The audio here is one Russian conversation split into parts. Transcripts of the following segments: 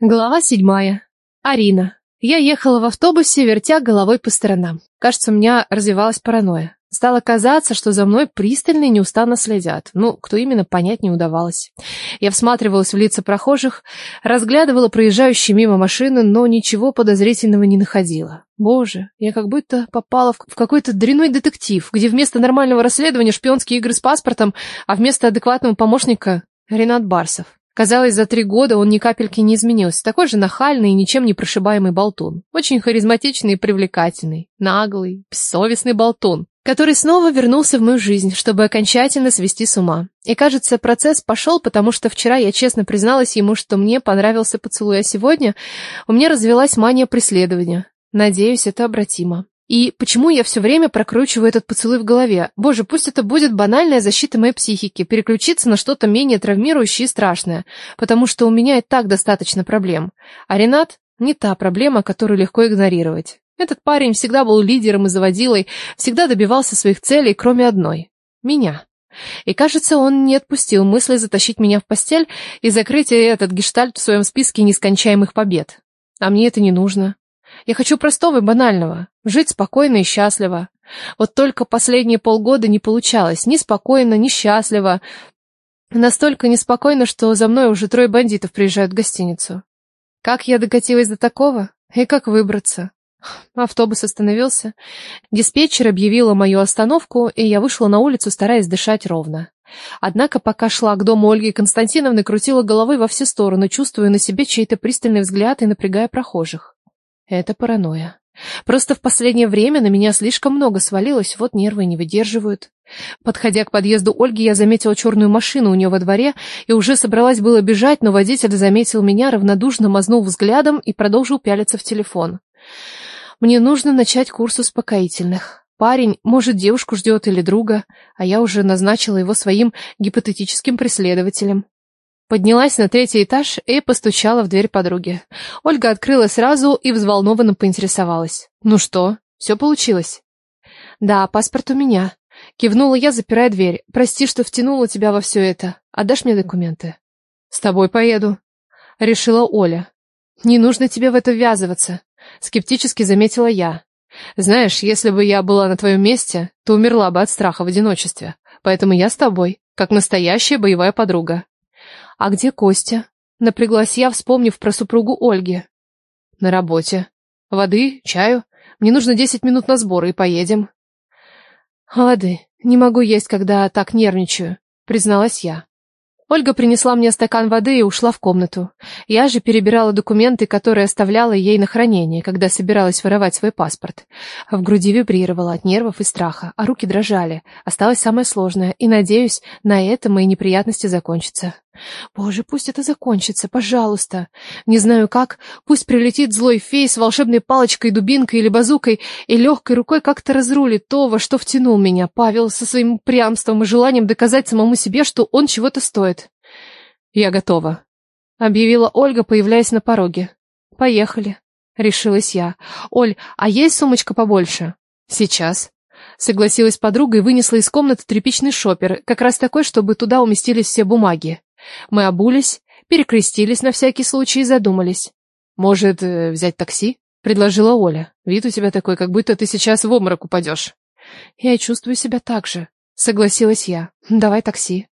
Глава седьмая. Арина. Я ехала в автобусе, вертя головой по сторонам. Кажется, у меня развивалась паранойя. Стало казаться, что за мной пристально и неустанно следят. Ну, кто именно, понять не удавалось. Я всматривалась в лица прохожих, разглядывала проезжающие мимо машины, но ничего подозрительного не находила. Боже, я как будто попала в какой-то дрянной детектив, где вместо нормального расследования шпионские игры с паспортом, а вместо адекватного помощника Ренат Барсов. Казалось, за три года он ни капельки не изменился. Такой же нахальный и ничем не прошибаемый болтун. Очень харизматичный и привлекательный. Наглый, бессовестный болтун, который снова вернулся в мою жизнь, чтобы окончательно свести с ума. И кажется, процесс пошел, потому что вчера я честно призналась ему, что мне понравился поцелуй, а сегодня у меня развелась мания преследования. Надеюсь, это обратимо. И почему я все время прокручиваю этот поцелуй в голове? Боже, пусть это будет банальная защита моей психики, переключиться на что-то менее травмирующее и страшное, потому что у меня и так достаточно проблем. А Ренат не та проблема, которую легко игнорировать. Этот парень всегда был лидером и заводилой, всегда добивался своих целей, кроме одной — меня. И кажется, он не отпустил мысли затащить меня в постель и закрыть этот гештальт в своем списке нескончаемых побед. А мне это не нужно. Я хочу простого и банального. Жить спокойно и счастливо. Вот только последние полгода не получалось. Ни спокойно, ни счастливо. Настолько неспокойно, что за мной уже трое бандитов приезжают в гостиницу. Как я докатилась до такого? И как выбраться? Автобус остановился. Диспетчер объявила мою остановку, и я вышла на улицу, стараясь дышать ровно. Однако, пока шла к дому Ольги Константиновны, крутила головой во все стороны, чувствуя на себе чей-то пристальный взгляд и напрягая прохожих. Это паранойя. Просто в последнее время на меня слишком много свалилось, вот нервы не выдерживают. Подходя к подъезду Ольги, я заметила черную машину у нее во дворе и уже собралась было бежать, но водитель заметил меня, равнодушно мазнул взглядом и продолжил пялиться в телефон. Мне нужно начать курс успокоительных. Парень, может, девушку ждет или друга, а я уже назначила его своим гипотетическим преследователем. Поднялась на третий этаж и постучала в дверь подруги. Ольга открыла сразу и взволнованно поинтересовалась. «Ну что, все получилось?» «Да, паспорт у меня». Кивнула я, запирая дверь. «Прости, что втянула тебя во все это. Отдашь мне документы?» «С тобой поеду», — решила Оля. «Не нужно тебе в это ввязываться», — скептически заметила я. «Знаешь, если бы я была на твоем месте, то умерла бы от страха в одиночестве. Поэтому я с тобой, как настоящая боевая подруга. «А где Костя?» Напряглась я, вспомнив про супругу Ольги. «На работе. Воды, чаю. Мне нужно десять минут на сбор, и поедем». «Воды. Не могу есть, когда так нервничаю», — призналась я. Ольга принесла мне стакан воды и ушла в комнату. Я же перебирала документы, которые оставляла ей на хранение, когда собиралась воровать свой паспорт. В груди вибрировала от нервов и страха, а руки дрожали. Осталось самое сложное, и, надеюсь, на этом мои неприятности закончатся. Боже, пусть это закончится, пожалуйста. Не знаю как, пусть прилетит злой фей с волшебной палочкой, дубинкой или базукой и легкой рукой как-то разрулит то, во что втянул меня Павел со своим прямством и желанием доказать самому себе, что он чего-то стоит. Я готова, объявила Ольга, появляясь на пороге. Поехали, решилась я. Оль, а есть сумочка побольше? Сейчас. Согласилась подруга и вынесла из комнаты тряпичный шопер, как раз такой, чтобы туда уместились все бумаги. Мы обулись, перекрестились на всякий случай и задумались. «Может, э, взять такси?» — предложила Оля. «Вид у тебя такой, как будто ты сейчас в обморок упадешь». «Я чувствую себя так же», — согласилась я. «Давай такси».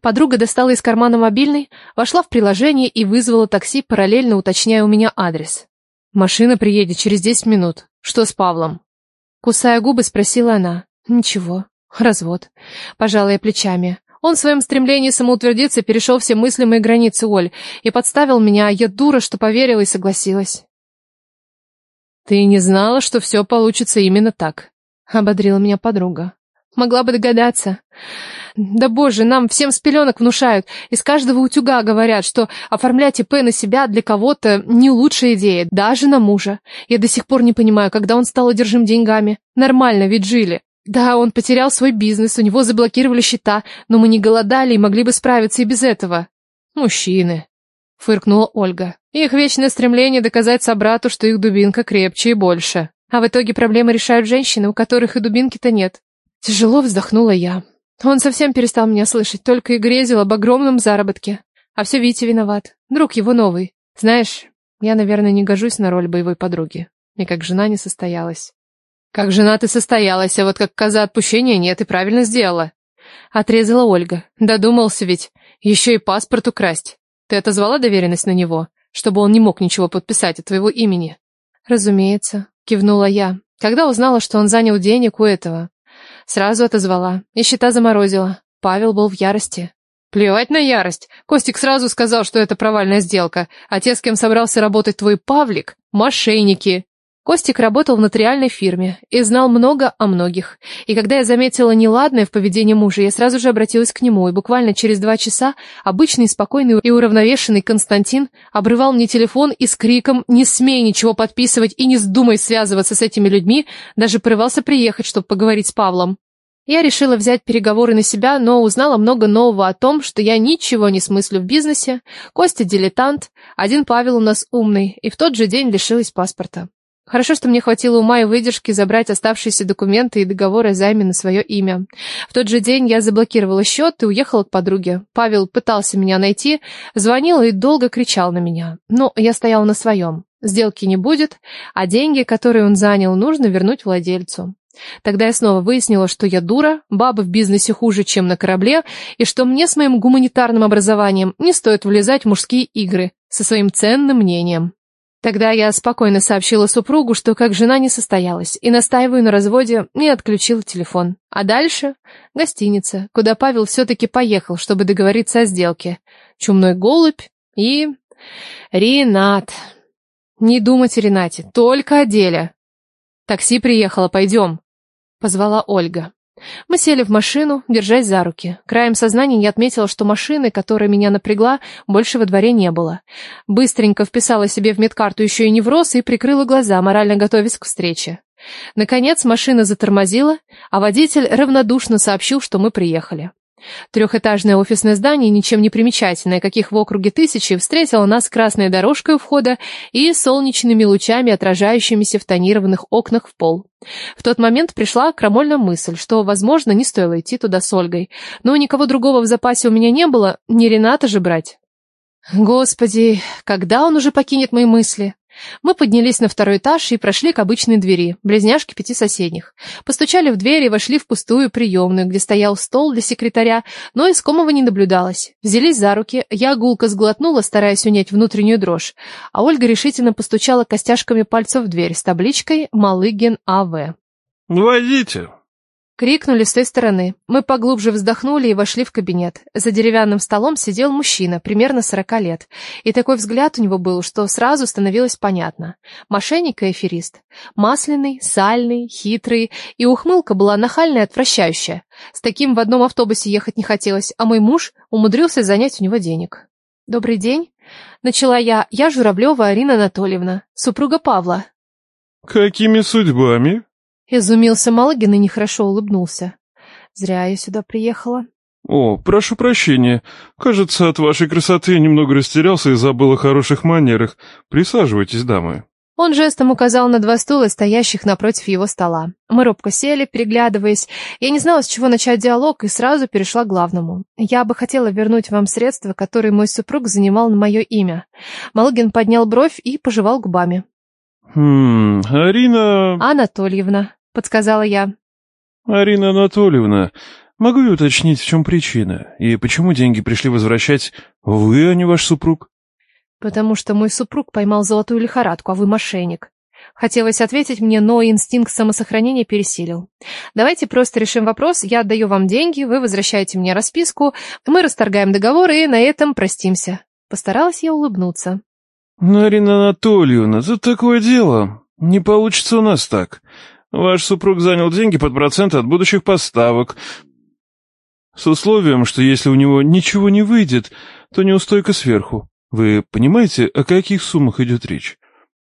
Подруга достала из кармана мобильный, вошла в приложение и вызвала такси, параллельно уточняя у меня адрес. «Машина приедет через десять минут. Что с Павлом?» Кусая губы, спросила она. «Ничего. Развод». Пожалуй, плечами. Он в своем стремлении самоутвердиться перешел все мыслимые границы Оль и подставил меня, а я дура, что поверила и согласилась. «Ты не знала, что все получится именно так», — ободрила меня подруга. «Могла бы догадаться». «Да боже, нам всем с пеленок внушают. Из каждого утюга говорят, что оформлять ИП на себя для кого-то не лучшая идея, даже на мужа. Я до сих пор не понимаю, когда он стал одержим деньгами. Нормально, ведь жили. Да, он потерял свой бизнес, у него заблокировали счета, но мы не голодали и могли бы справиться и без этого. Мужчины, фыркнула Ольга. Их вечное стремление доказать собрату, что их дубинка крепче и больше. А в итоге проблемы решают женщины, у которых и дубинки-то нет. Тяжело вздохнула я. Он совсем перестал меня слышать, только и грезил об огромном заработке. А все Витя виноват. Друг его новый. Знаешь, я, наверное, не гожусь на роль боевой подруги. И как жена не состоялась. Как жена ты состоялась, а вот как коза отпущения нет, и правильно сделала. Отрезала Ольга. Додумался ведь. Еще и паспорт украсть. Ты отозвала доверенность на него, чтобы он не мог ничего подписать от твоего имени? Разумеется, кивнула я. Когда узнала, что он занял денег у этого, сразу отозвала и счета заморозила. Павел был в ярости. Плевать на ярость. Костик сразу сказал, что это провальная сделка, а те, с кем собрался работать твой Павлик, мошенники. Костик работал в нотариальной фирме и знал много о многих. И когда я заметила неладное в поведении мужа, я сразу же обратилась к нему, и буквально через два часа обычный, спокойный и уравновешенный Константин обрывал мне телефон и с криком «Не смей ничего подписывать и не вздумай связываться с этими людьми!» даже порывался приехать, чтобы поговорить с Павлом. Я решила взять переговоры на себя, но узнала много нового о том, что я ничего не смыслю в бизнесе, Костя дилетант, один Павел у нас умный, и в тот же день лишилась паспорта. Хорошо, что мне хватило ума и выдержки забрать оставшиеся документы и договоры займе на свое имя. В тот же день я заблокировала счет и уехала к подруге. Павел пытался меня найти, звонил и долго кричал на меня. Но я стояла на своем. Сделки не будет, а деньги, которые он занял, нужно вернуть владельцу. Тогда я снова выяснила, что я дура, баба в бизнесе хуже, чем на корабле, и что мне с моим гуманитарным образованием не стоит влезать в мужские игры со своим ценным мнением. Тогда я спокойно сообщила супругу, что как жена не состоялась, и настаиваю на разводе, не отключила телефон. А дальше — гостиница, куда Павел все-таки поехал, чтобы договориться о сделке. Чумной голубь и... Ренат. Не думать о Ренате, только о деле. Такси приехало, пойдем. Позвала Ольга. Мы сели в машину, держась за руки. Краем сознания я отметила, что машины, которая меня напрягла, больше во дворе не было. Быстренько вписала себе в медкарту еще и невроз и прикрыла глаза, морально готовясь к встрече. Наконец машина затормозила, а водитель равнодушно сообщил, что мы приехали. Трехэтажное офисное здание, ничем не примечательное, каких в округе тысячи, встретило нас красной дорожкой у входа и солнечными лучами, отражающимися в тонированных окнах в пол. В тот момент пришла крамольная мысль, что, возможно, не стоило идти туда с Ольгой, но никого другого в запасе у меня не было, не Рената же брать. Господи, когда он уже покинет мои мысли? Мы поднялись на второй этаж и прошли к обычной двери, близняшки пяти соседних. Постучали в дверь и вошли в пустую приемную, где стоял стол для секретаря, но искомого не наблюдалось. Взялись за руки, я гулко сглотнула, стараясь унять внутреннюю дрожь, а Ольга решительно постучала костяшками пальцев в дверь с табличкой «Малыгин А.В». «Войдите», Крикнули с той стороны. Мы поглубже вздохнули и вошли в кабинет. За деревянным столом сидел мужчина, примерно сорока лет. И такой взгляд у него был, что сразу становилось понятно. Мошенник и аферист. Масляный, сальный, хитрый, и ухмылка была нахальная и отвращающая. С таким в одном автобусе ехать не хотелось, а мой муж умудрился занять у него денег. «Добрый день», — начала я. «Я Журавлева Арина Анатольевна, супруга Павла». «Какими судьбами?» Изумился Малыгин и нехорошо улыбнулся. Зря я сюда приехала. «О, прошу прощения. Кажется, от вашей красоты я немного растерялся и забыл о хороших манерах. Присаживайтесь, дамы». Он жестом указал на два стула, стоящих напротив его стола. Мы робко сели, переглядываясь. Я не знала, с чего начать диалог, и сразу перешла к главному. Я бы хотела вернуть вам средства, которые мой супруг занимал на мое имя. Малыгин поднял бровь и пожевал губами. «Хм, Арина...» «Анатольевна», — подсказала я. «Арина Анатольевна, могу я уточнить, в чем причина? И почему деньги пришли возвращать вы, а не ваш супруг?» «Потому что мой супруг поймал золотую лихорадку, а вы мошенник». Хотелось ответить мне, но инстинкт самосохранения пересилил. Давайте просто решим вопрос, я отдаю вам деньги, вы возвращаете мне расписку, мы расторгаем договор и на этом простимся. Постаралась я улыбнуться. «Арина Анатольевна, тут такое дело. Не получится у нас так. Ваш супруг занял деньги под процент от будущих поставок. С условием, что если у него ничего не выйдет, то неустойка сверху. Вы понимаете, о каких суммах идет речь?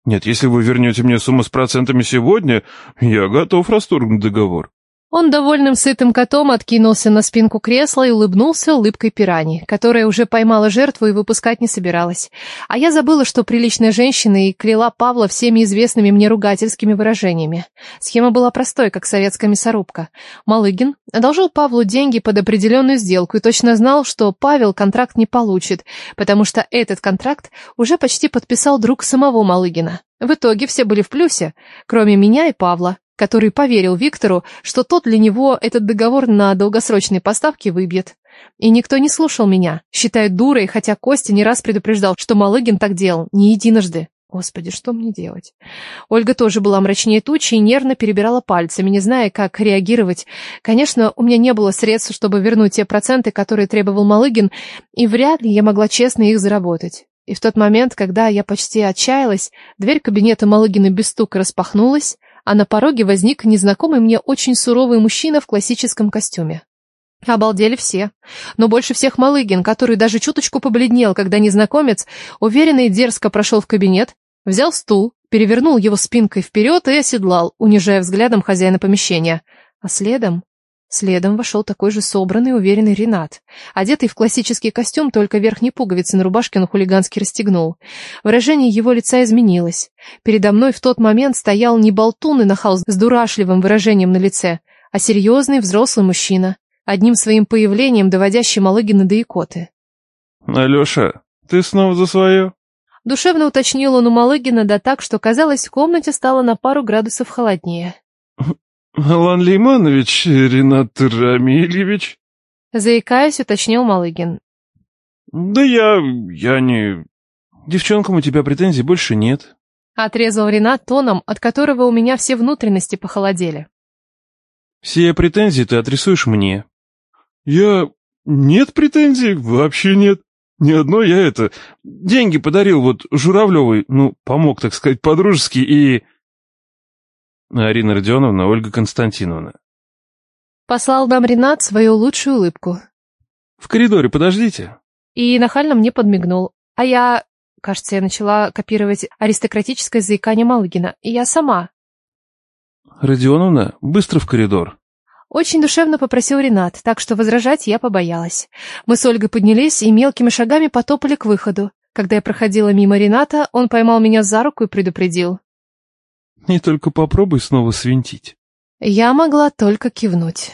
Нет, если вы вернете мне сумму с процентами сегодня, я готов расторгнуть договор». Он довольным сытым котом откинулся на спинку кресла и улыбнулся улыбкой пирани, которая уже поймала жертву и выпускать не собиралась. А я забыла, что приличная женщина и кляла Павла всеми известными мне ругательскими выражениями. Схема была простой, как советская мясорубка. Малыгин одолжил Павлу деньги под определенную сделку и точно знал, что Павел контракт не получит, потому что этот контракт уже почти подписал друг самого Малыгина. В итоге все были в плюсе, кроме меня и Павла который поверил Виктору, что тот для него этот договор на долгосрочные поставки выбьет. И никто не слушал меня, считая дурой, хотя Костя не раз предупреждал, что Малыгин так делал, не единожды. Господи, что мне делать? Ольга тоже была мрачнее тучи и нервно перебирала пальцами, не зная, как реагировать. Конечно, у меня не было средств, чтобы вернуть те проценты, которые требовал Малыгин, и вряд ли я могла честно их заработать. И в тот момент, когда я почти отчаялась, дверь кабинета Малыгина без стука распахнулась, а на пороге возник незнакомый мне очень суровый мужчина в классическом костюме. Обалдели все. Но больше всех Малыгин, который даже чуточку побледнел, когда незнакомец уверенно и дерзко прошел в кабинет, взял стул, перевернул его спинкой вперед и оседлал, унижая взглядом хозяина помещения. А следом Следом вошел такой же собранный, уверенный Ренат. Одетый в классический костюм, только верхней пуговицы на рубашке он хулигански расстегнул. Выражение его лица изменилось. Передо мной в тот момент стоял не болтун и нахал с дурашливым выражением на лице, а серьезный взрослый мужчина, одним своим появлением доводящий Малыгина до икоты. «Алеша, ты снова за свое?» Душевно уточнил он у Малыгина, да так, что, казалось, в комнате стало на пару градусов холоднее. Алан Лейманович, Ренат Рамильевич? Заикаясь, уточнил Малыгин. Да я... я не... Девчонкам у тебя претензий больше нет. Отрезал Ренат тоном, от которого у меня все внутренности похолодели. Все претензии ты отрисуешь мне. Я... нет претензий, вообще нет. Ни одной я это... Деньги подарил вот Журавлевой, ну, помог, так сказать, по-дружески и... Арина Родионовна, Ольга Константиновна. Послал нам Ренат свою лучшую улыбку. В коридоре подождите. И нахально мне подмигнул. А я... Кажется, я начала копировать аристократическое заикание Малыгина. И я сама. Родионовна, быстро в коридор. Очень душевно попросил Ренат, так что возражать я побоялась. Мы с Ольгой поднялись и мелкими шагами потопали к выходу. Когда я проходила мимо Рената, он поймал меня за руку и предупредил. Не только попробуй снова свинтить. Я могла только кивнуть.